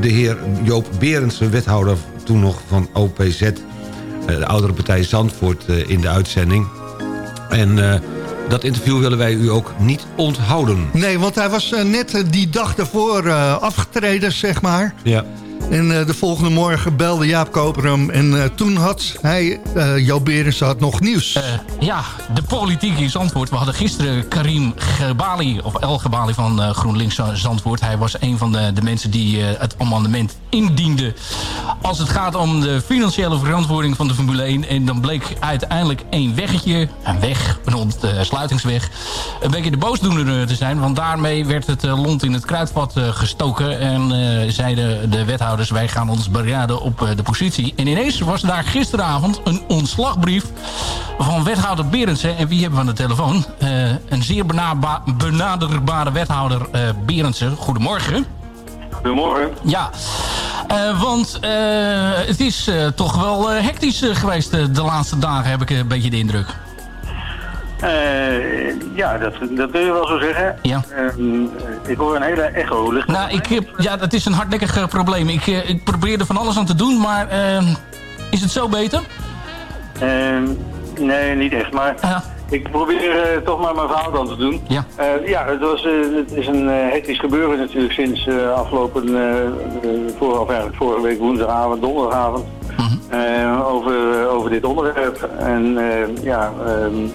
Speaker 5: de heer Joop Berendsen, wethouder toen nog van OPZ... de oudere partij Zandvoort in de uitzending. En dat interview willen wij u ook niet onthouden.
Speaker 4: Nee, want hij was eh, net eh, die dag daarvoor eh, afgetreden, zeg maar.
Speaker 5: Ja.
Speaker 4: En eh, de volgende morgen belde Jaap Koper hem. En eh, toen had hij, eh Joop Berensen, had nog nieuws.
Speaker 12: Ja, de politiek in Zandvoort. We hadden gisteren Karim Gebali, of El Gebali van eh, GroenLinks Zandvoort. Hij was een van de, de mensen die eh, het amendement indiende. Als het gaat om de financiële verantwoording van de Formule 1. En dan bleek uiteindelijk één weggetje, een weg, een ontsluitingsweg, een beetje de boosdoener eh, te zijn. Want daarmee werd het eh, lont in het kruidvat eh, gestoken. En eh, zeiden de wethouders, wij gaan ons beraden op eh, de positie. En ineens was daar gisteravond een ontslagbrief van wethouder Berendsen. En wie hebben we aan de telefoon? Eh, een zeer benaderbare wethouder eh Berendsen. Goedemorgen.
Speaker 13: Goedemorgen.
Speaker 12: Ja, want het is toch wel hectisch geweest de laatste dagen, heb ik een beetje de indruk.
Speaker 13: Eh, ja, dat, dat kun je wel zo zeggen.
Speaker 12: Ja.
Speaker 13: Ehm, eh, ik hoor een hele echo. Ligt
Speaker 12: Nou, ik heb, ja, dat is een hardnekkig eh, probleem. Ik, eh, ik probeer er van alles aan te doen, maar eh, is het zo beter?
Speaker 13: Ehm, nee, niet echt. Maar ik probeer eh, toch maar mijn verhaal dan te doen.
Speaker 12: Ja.
Speaker 13: Eh, ja, het, was, eh, het is een eh, hectisch gebeuren natuurlijk sinds eh, afgelopen, eh, eh, voor, of eigenlijk vorige week woensdagavond, donderdagavond. eh, over, over dit onderwerp. En eh, ja, ehm,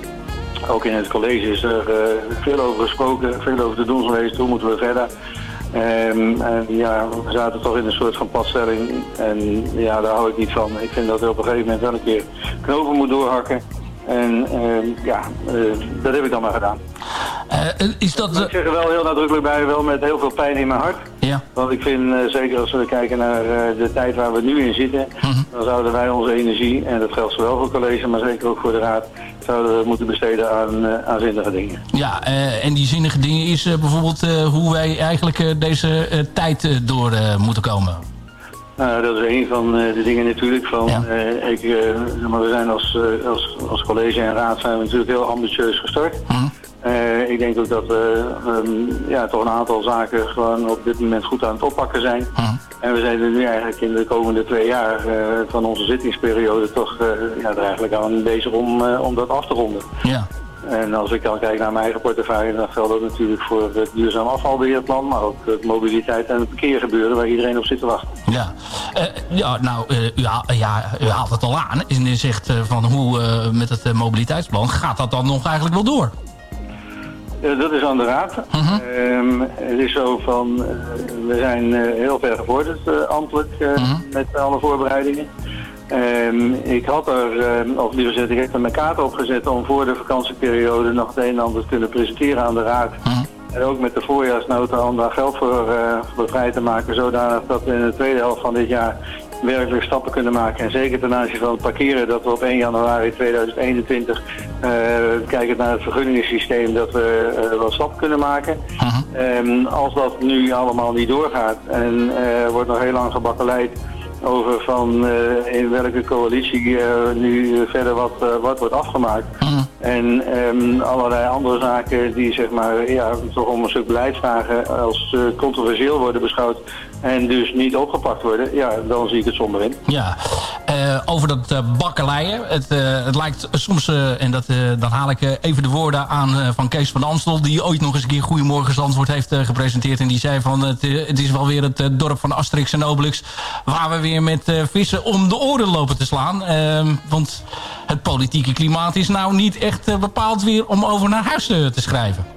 Speaker 13: ook in het college is er eh, veel over gesproken, veel over te doen geweest. Hoe moeten we verder? Ehm, en ja, we zaten toch in een soort van padstelling. En ja, daar hou ik niet van. Ik vind dat er op een gegeven moment wel een keer knopen moet doorhakken. En ehm, ja, eh, dat heb ik dan maar gedaan.
Speaker 12: Eh, is dat...
Speaker 13: Ik zeg er wel heel nadrukkelijk bij, wel met heel veel pijn in mijn hart.
Speaker 12: Ja.
Speaker 13: Want ik vind, eh, zeker als we kijken naar eh, de tijd waar we nu in zitten, dan zouden wij onze energie, en dat geldt zowel voor het college, maar zeker ook voor de raad, zouden we moeten besteden aan, eh, aan zinnige dingen.
Speaker 12: Ja, eh, en die zinnige dingen is eh, bijvoorbeeld eh, hoe wij eigenlijk eh, deze eh, tijd eh, door eh, moeten komen.
Speaker 13: Nou, dat is een van eh, de dingen natuurlijk. Van, eh, ik, eh, maar we zijn als, als, als college en raad zijn we natuurlijk heel ambitieus gestart. Eh, ik denk ook dat we ehm, ja, toch een aantal zaken gewoon op dit moment goed aan het oppakken zijn. En we zijn er nu eigenlijk in de komende twee jaar van onze zittingsperiode toch ja, er eigenlijk aan bezig om, om dat af te ronden.
Speaker 12: Ja.
Speaker 13: En als ik dan kijk naar mijn eigen portefeuille, dan geldt dat natuurlijk voor het duurzaam afvalbeheerplan, maar ook het mobiliteit en het verkeergebeuren waar iedereen op zit te wachten.
Speaker 12: Ja, Eh, ja nou, eh, u, haal- ja, u haalt het al aan. En u zegt eh, van hoe met het mobiliteitsplan, gaat dat dan nog eigenlijk wel door?
Speaker 13: Dat is aan de raad. Ehm, het is zo van, we zijn heel ver gevorderd uh, ambtelijk uh, met alle voorbereidingen. Um, ik had er, uh, of liever gezegd, ik heb er mijn kaart opgezet om voor de vakantieperiode nog het een en ander te kunnen presenteren aan de raad. En ook met de voorjaarsnota om daar geld voor, uh, voor vrij te maken, zodanig dat we in de tweede helft van dit jaar werkelijk stappen kunnen maken. En zeker ten aanzien van het parkeren, dat we op 1 januari 2021, uh, kijkend naar het vergunningssysteem, dat we uh, wel stappen kunnen maken. Um, als dat nu allemaal niet doorgaat en er wordt nog heel lang gebakkeleid over van uh, in welke coalitie uh, nu verder wat, uh, wat wordt afgemaakt. En um, allerlei andere zaken die zeg maar ja, toch om een stuk beleidsvragen als controversieel worden beschouwd en dus niet opgepakt worden, ja, dan zie ik het somber in.
Speaker 12: Ja, uh, over dat uh, bakkeleien. Het, uh, het lijkt soms, en dat, dan haal ik even de woorden aan van Kees van Amstel... die ooit nog eens een keer Goedemorgen Zandvoort heeft gepresenteerd. En die zei van, het, het is wel weer het dorp van Asterix en Obelix... waar we weer met vissen om de oren lopen te slaan. Ehm, want het politieke klimaat is nou niet echt bepaald weer om over naar huis te schrijven.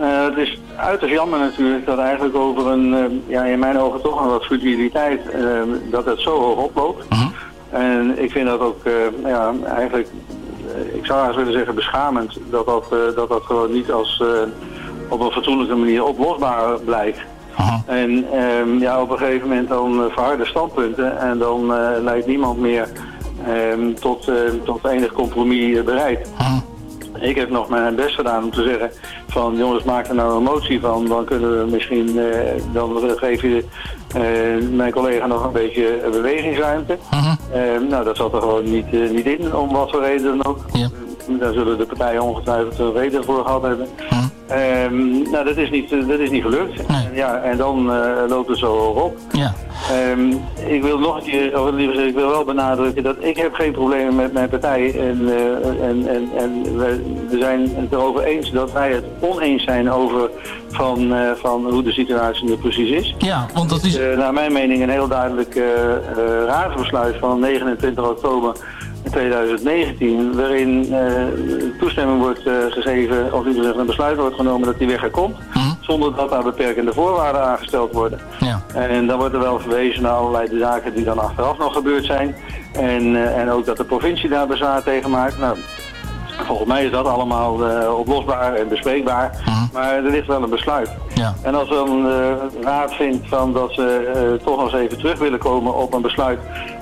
Speaker 13: Uh, het is uiterst jammer natuurlijk dat eigenlijk over een, uh, ja, in mijn ogen toch een wat futiliteit, uh, dat het zo hoog oploopt.
Speaker 12: Mhm.
Speaker 13: Uh -huh. En ik vind dat ook, ja, eigenlijk, ik zou haast willen zeggen beschamend, dat dat, dat, dat gewoon niet als op een fatsoenlijke manier oplosbaar blijkt.
Speaker 12: Mhm.
Speaker 13: En ehm, ja, op een gegeven moment dan verharde standpunten en dan lijkt niemand meer ehm, tot, tot enig compromis bereid.
Speaker 12: Mhm.
Speaker 13: Ik heb nog mijn best gedaan om te zeggen van jongens maak er nou een motie van. Dan kunnen we misschien, uh, dan geef je uh, mijn collega nog een beetje bewegingsruimte.
Speaker 12: Mhm.
Speaker 13: -huh. nou dat zat er gewoon niet, niet in, om wat voor reden dan ook.
Speaker 12: Ja.
Speaker 13: Daar zullen de partijen ongetwijfeld een reden voor gehad hebben.
Speaker 12: Mhm.
Speaker 13: Um, nou, dat is niet, dat is niet gelukt.
Speaker 12: Nee.
Speaker 13: Ja, en dan uh, loopt het zo op.
Speaker 12: Ja.
Speaker 13: Ehm, ik wil nog een keer, of liever gezegd, ik wil wel benadrukken dat ik heb geen problemen met mijn partij. En, eh, en, en, en we, we zijn het erover eens dat wij het oneens zijn over van, eh, van hoe de situatie nu precies is.
Speaker 12: Ja, want dat is...
Speaker 13: Eh, naar mijn mening een heel duidelijk eh, eh, raadsbesluit van 29 oktober 2019, waarin eh, toestemming wordt eh, gegeven, of liever gezegd een besluit wordt genomen dat die weg er komt, zonder dat daar beperkende voorwaarden aangesteld worden.
Speaker 12: Ja.
Speaker 13: En dan wordt er wel verwezen naar allerlei de zaken die dan achteraf nog gebeurd zijn. En, eh, en ook dat de provincie daar bezwaar tegen maakt. Nou, volgens mij is dat allemaal oplosbaar en bespreekbaar. Maar er ligt wel een besluit.
Speaker 12: Ja.
Speaker 13: En als dan de raad vindt van dat ze toch nog eens even terug willen komen op een besluit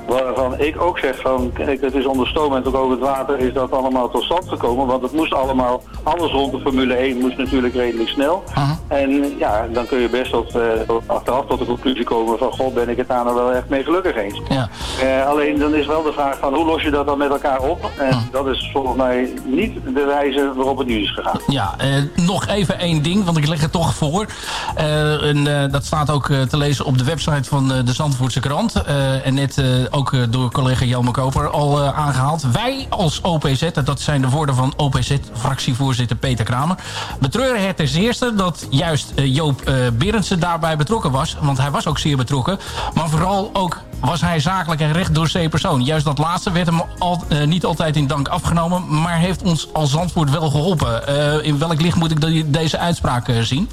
Speaker 13: waarvan ik ook zeg van, kijk, het is onder stoom en ook over het water is dat allemaal tot stand gekomen. Want het moest allemaal, alles rond de Formule 1 moest natuurlijk redelijk snel. En ja, dan kun je best tot, eh, achteraf tot de conclusie komen van, god, ben ik het daar nou wel echt mee gelukkig eens.
Speaker 12: Ja.
Speaker 13: Eh, alleen dan is wel de vraag van, hoe los je dat dan met elkaar op? En dat is volgens mij niet de wijze waarop het nu is gegaan.
Speaker 12: Ja, eh, nog even één ding, want ik leg het toch voor. En, dat staat ook te lezen op de website van de Zandvoortse krant. En net ook eh, door collega Jelme Koper al eh, aangehaald. Wij als OPZ, en dat zijn de woorden van OPZ-fractievoorzitter Peter Kramer... betreuren het ten eerste dat juist eh, Joop Berendsen daarbij betrokken was. Want hij was ook zeer betrokken. Maar vooral ook was hij zakelijk en recht door zee persoon. Juist dat laatste werd hem al, niet altijd in dank afgenomen... maar heeft ons als Zandvoort wel geholpen. Eh, in welk licht moet ik de- deze uitspraak zien?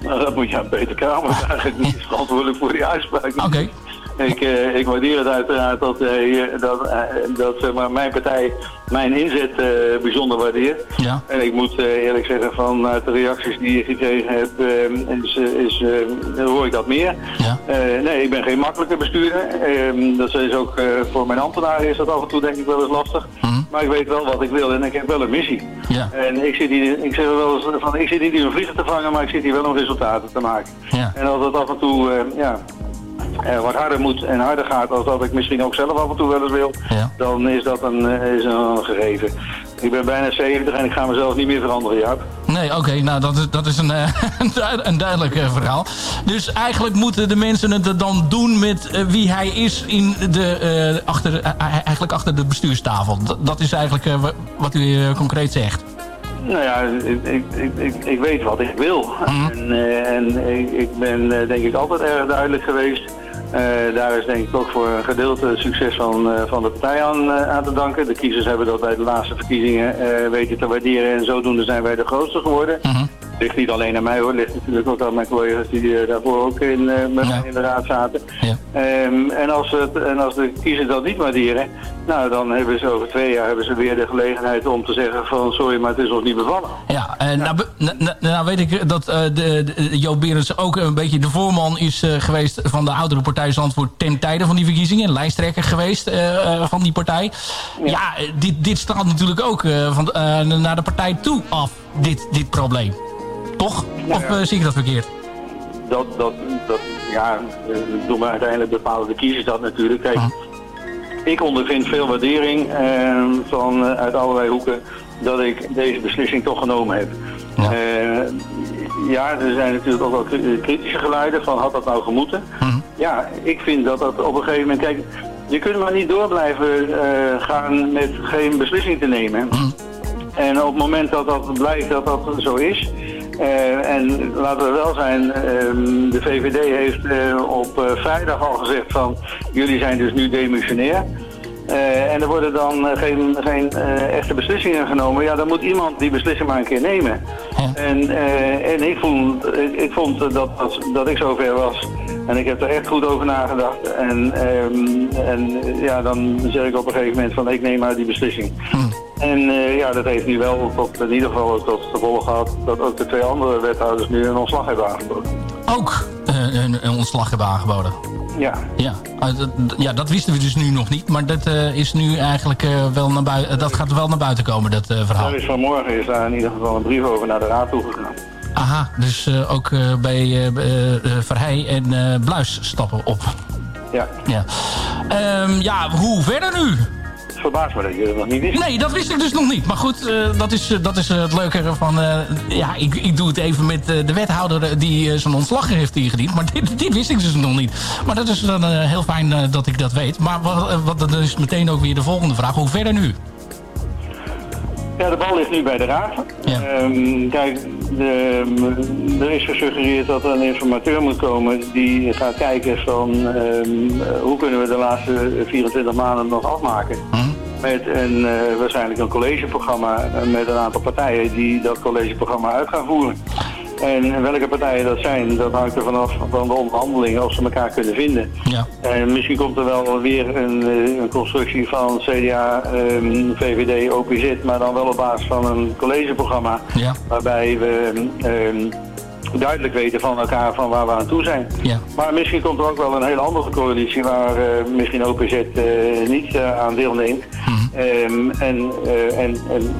Speaker 13: Nou, dat moet je aan Peter Kramer ben niet verantwoordelijk voor die uitspraak. Oké. Ik, eh, ik waardeer het uiteraard dat, eh, dat, eh, dat maar, mijn partij mijn inzet bijzonder waardeert.
Speaker 12: Ja.
Speaker 13: En ik moet eerlijk zeggen, vanuit de reacties die ik gekregen heb, is, is, hoor ik dat meer. Eh, nee, ik ben geen makkelijke bestuurder. Eh, dat is ook eh, voor mijn ambtenaren is dat af en toe denk ik wel eens lastig. Maar ik weet wel wat ik wil en ik heb wel een missie.
Speaker 12: Ja.
Speaker 13: En ik zit hier, ik zeg wel eens van, ik zit niet hier om vliegen te vangen, maar ik zit hier wel om resultaten te maken.
Speaker 12: Ja.
Speaker 13: En als het af en toe, ja, eh, wat harder moet en harder gaat als dat ik misschien ook zelf af en toe wel eens wil, dan is dat een, eh, is een gegeven. Ik ben bijna 70 en ik ga mezelf niet meer veranderen, Jaap.
Speaker 12: Nee, oké, nou dat is, dat is een, eh, een duid- een duidelijk verhaal. Dus eigenlijk moeten de mensen het dan doen met wie hij is in de, eh, achter, eigenlijk achter de bestuurstafel. Dat, dat is eigenlijk wa- wat u concreet zegt.
Speaker 13: Nou ja, ik, ik, ik, ik, weet wat ik wil. En, eh, en ik, ik ben denk ik altijd erg duidelijk geweest. Eh, daar is denk ik ook voor een gedeelte succes van, eh, van de partij aan, eh, aan te danken. De kiezers hebben dat bij de laatste verkiezingen weten te waarderen en zodoende zijn wij de grootste geworden. Ligt niet alleen aan mij hoor, ligt natuurlijk ook aan mijn collega's die eh, daarvoor ook in, eh, mij in de raad zaten. Ehm, en, als het, en als de kiezers dat niet waarderen, nou dan hebben ze over twee jaar hebben ze weer de gelegenheid om te zeggen van sorry, maar het is ons niet bevallen.
Speaker 12: Ja, en nou, be- nou, nou, nou weet ik dat eh, de, de, Joop Berends ook een beetje de voorman is eh, geweest van de oudere partij Zandvoort ten tijde van die verkiezingen. Lijsttrekker geweest eh, eh, van die partij. Ja, eh, dit, dit straalt natuurlijk ook eh, van, eh, naar de partij toe af, dit, dit probleem. Toch? Of eh, zie ik dat verkeerd?
Speaker 13: dat, dat, dat ja, eh, doen we uiteindelijk bepalen de kiezers dat natuurlijk. Kijk, ik ondervind veel waardering eh, van, eh, uit allerlei hoeken dat ik deze beslissing toch genomen heb. Eh, ja, er zijn natuurlijk ook wel kri- kritische geluiden van had dat nou gemoeten. Ja, ik vind dat dat op een gegeven moment, kijk, je kunt maar niet door blijven gaan met geen beslissing te nemen. En op het moment dat dat blijkt dat dat zo is, eh, en laten we wel zijn, ehm, de VVD heeft eh, op eh, vrijdag al gezegd van jullie zijn dus nu demissionair. Eh, en er worden dan eh, geen, geen eh, echte beslissingen genomen. Ja, dan moet iemand die beslissing maar een keer nemen. En, en ik vond, ik, ik vond dat, dat, dat ik zover was. En ik heb er echt goed over nagedacht. En, ehm, en ja, dan zeg ik op een gegeven moment van ik neem maar die beslissing. En eh, ja, dat heeft nu wel tot, in ieder geval ook tot gevolg gehad dat ook de twee andere wethouders nu een ontslag hebben aangeboden.
Speaker 12: Ook een, een ontslag hebben aangeboden.
Speaker 13: Ja.
Speaker 12: Ja. Eh, dat, ja, dat wisten we dus nu nog niet. Maar dat, eh, is nu eigenlijk eh, wel naar buiten. dat gaat wel naar buiten komen, dat eh, verhaal.
Speaker 13: Er is vanmorgen is daar in ieder geval een brief over naar de raad toegegaan.
Speaker 12: Aha, dus eh, ook eh, bij eh, eh, eh, Verheij en eh, Bluis stappen op.
Speaker 13: Ja.
Speaker 12: Ja. Ehm, ja, hoe verder nu?
Speaker 13: Verbaast me dat je dat nog niet wist.
Speaker 12: Nee, dat wist ik dus nog niet. Maar goed, eh, dat is, eh, dat is eh, het leuke van... ja, ik, ik doe het even met de wethouder die zijn ontslag heeft ingediend. Maar dit, dit wist ik dus nog niet. Maar dat is dan heel fijn dat ik dat weet. Maar wat, wat, dan is meteen ook weer de volgende vraag. Hoe verder nu?
Speaker 13: Ja, de bal ligt nu bij de raad. Ehm, kijk, de, er is gesuggereerd dat er een informateur moet komen die gaat kijken van ehm, hoe kunnen we de laatste 24 maanden nog afmaken. Met een, eh, waarschijnlijk een collegeprogramma eh, met een aantal partijen die dat collegeprogramma uit gaan voeren. En welke partijen dat zijn, dat hangt er vanaf van de onderhandelingen of ze elkaar kunnen vinden.
Speaker 12: Ja.
Speaker 13: En misschien komt er wel weer een, eh, een constructie van CDA, ehm, VVD, OPZ, maar dan wel op basis van een collegeprogramma.
Speaker 12: Ja.
Speaker 13: Waarbij we ehm, duidelijk weten van elkaar van waar we aan toe zijn.
Speaker 12: Ja.
Speaker 13: Maar misschien komt er ook wel een hele andere coalitie waar eh, misschien OPZ eh, niet eh, aan deelneemt. Ehm, en, en, en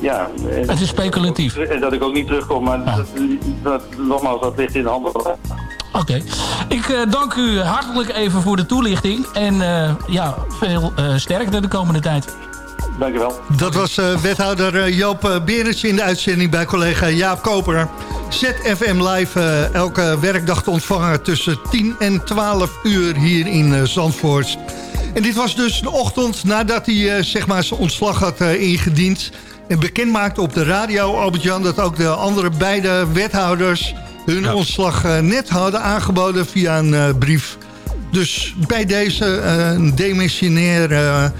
Speaker 13: ja.
Speaker 12: Het is speculatief.
Speaker 13: En dat ik ook niet terugkom, maar dat, dat, nogmaals, dat ligt in de handen
Speaker 12: Oké. Ik dank u hartelijk even voor de toelichting. En ja, veel sterkte de komende tijd.
Speaker 13: Dankjewel.
Speaker 4: Dat was eh, wethouder eh, Joop eh, Berends in de uitzending bij collega Jaap Koper. ZFM Live eh, elke werkdag te ontvangen tussen 10 en 12 uur hier in eh, Zandvoort. En dit was dus de ochtend nadat hij eh, zeg maar zijn ontslag had eh, ingediend. En bekend maakte op de radio, Albert-Jan, dat ook de andere beide wethouders hun ontslag net hadden aangeboden via een eh, brief. Dus bij deze eh, een demissionair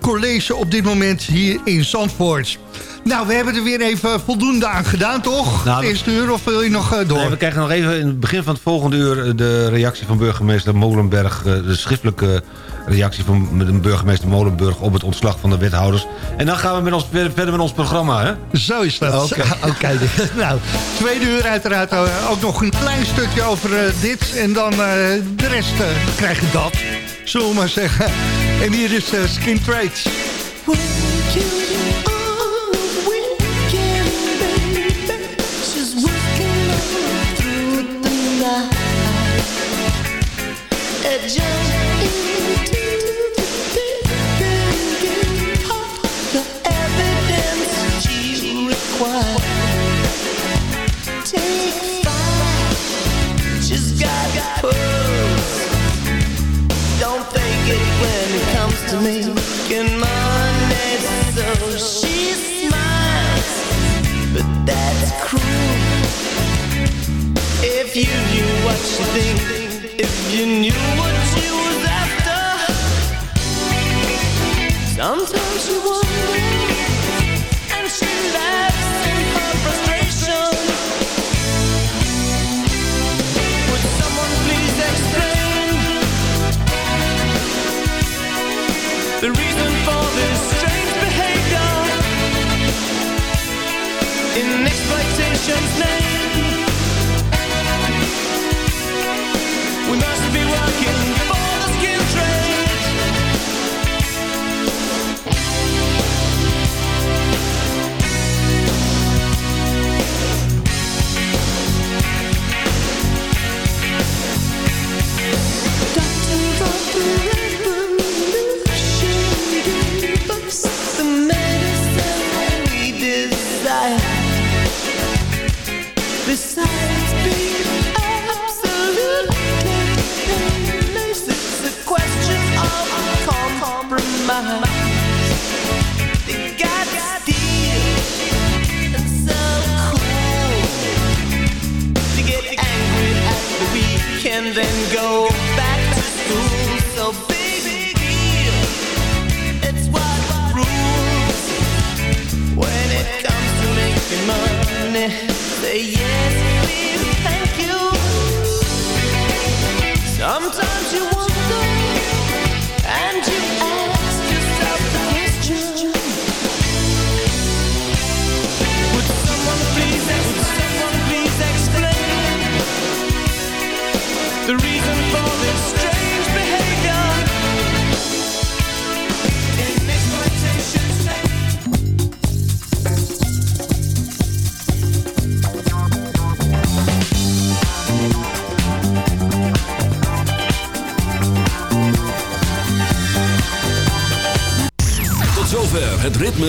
Speaker 4: college op dit moment hier in Zandvoort. Nou, we hebben er weer even voldoende aan gedaan, toch?
Speaker 5: Nou,
Speaker 4: eerste uur, of wil je nog eh, door?
Speaker 5: Nee, we krijgen nog even in het begin van het volgende uur... eh, de reactie van burgemeester Molenberg... eh, de schriftelijke reactie van burgemeester Molenburg... op het ontslag van de wethouders. En dan gaan we met ons, ver- verder met ons programma, hè?
Speaker 4: Zo is dat.
Speaker 5: Oké.
Speaker 4: Nou, tweede uur uiteraard eh, ook nog een klein stukje over eh, dit. En dan eh, de rest eh, krijg je dat, zullen we maar zeggen. En hier is eh, Skin Trades.
Speaker 8: She's to making money, so she smiles but that's cruel. If you knew what she think, if you knew what she was after, sometimes you wonder,